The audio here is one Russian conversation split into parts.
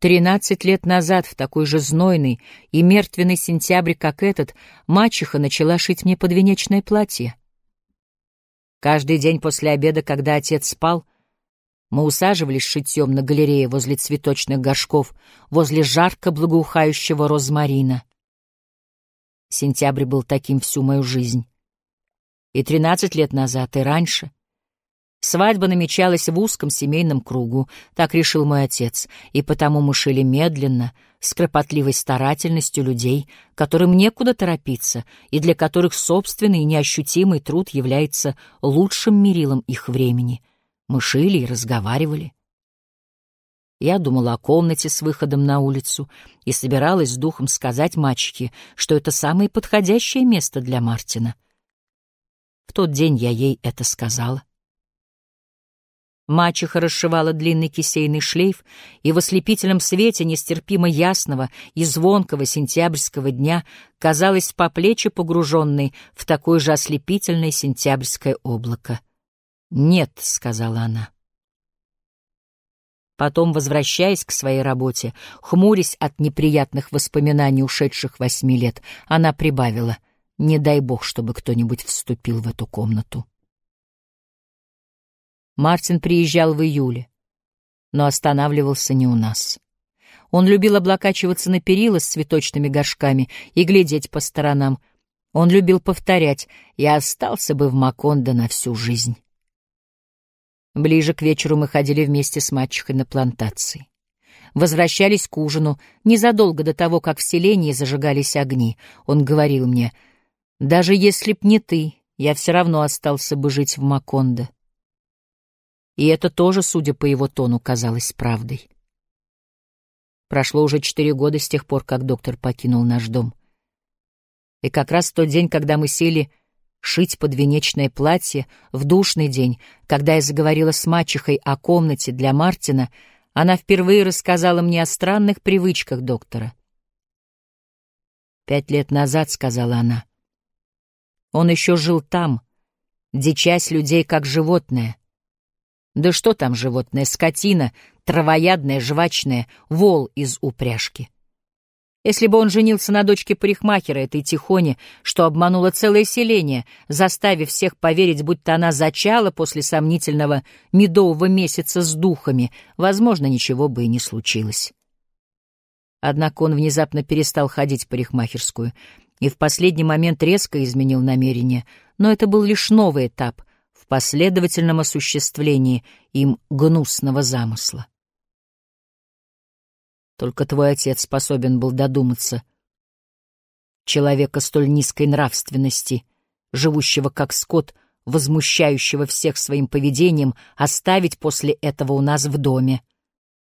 Тринадцать лет назад, в такой же знойный и мертвенный сентябрь, как этот, мачеха начала шить мне подвенечное платье. Каждый день после обеда, когда отец спал, мы усаживались шитьем на галерее возле цветочных горшков, возле жарко благоухающего розмарина. Сентябрь был таким всю мою жизнь. И тринадцать лет назад, и раньше. Свадьба намечалась в узком семейном кругу, так решил мой отец, и потому мы шили медленно, с кропотливой старательностью людей, которым некуда торопиться, и для которых собственный неощутимый труд является лучшим мерилом их времени — мы шили и разговаривали. Я думала о комнате с выходом на улицу и собиралась с духом сказать мачехе, что это самое подходящее место для Мартина. В тот день я ей это сказала. Мачеха расшивала длинный кисейный шлейф, и в ослепительном свете нестерпимо ясного и звонкого сентябрьского дня казалась по плечи погруженной в такое же ослепительное сентябрьское облако. «Нет», — сказала она. Потом, возвращаясь к своей работе, хмурясь от неприятных воспоминаний ушедших восьми лет, она прибавила «Не дай бог, чтобы кто-нибудь вступил в эту комнату». Мартин приезжал в июле, но останавливался не у нас. Он любил облокачиваться на перила с цветочными горшками и глядеть по сторонам. Он любил повторять «Я остался бы в Макондо на всю жизнь». Ближе к вечеру мы ходили вместе с мачехой на плантации. Возвращались к ужину незадолго до того, как в селении зажигались огни. Он говорил мне, «Даже если б не ты, я все равно остался бы жить в Макондо». И это тоже, судя по его тону, казалось правдой. Прошло уже четыре года с тех пор, как доктор покинул наш дом. И как раз в тот день, когда мы сели шить подвенечное платье в душный день, когда я заговорила с мачехой о комнате для Мартина, она впервые рассказала мне о странных привычках доктора. «Пять лет назад», — сказала она, — «он еще жил там, дичась людей как животное. Да что там животное, скотина, травоядная, жвачная, вол из упряжки». Если бы он женился на дочке парикмахера, этой Тихоне, что обманула целое селение, заставив всех поверить, будто она зачала после сомнительного медового месяца с духами, возможно, ничего бы и не случилось. Однако он внезапно перестал ходить в парикмахерскую и в последний момент резко изменил намерение, но это был лишь новый этап последовательном осуществлении им гнусного замысла. Только твой отец способен был додуматься. Человека столь низкой нравственности, живущего как скот, возмущающего всех своим поведением, оставить после этого у нас в доме,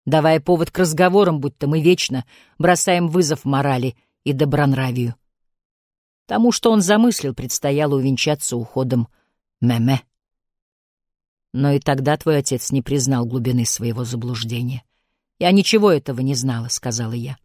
давая повод к разговорам, будто мы вечно бросаем вызов морали и добронравию. Тому, что он замыслил, предстояло увенчаться уходом Меме. Но и тогда твой отец не признал глубины своего заблуждения. «Я ничего этого не знала», — сказала я.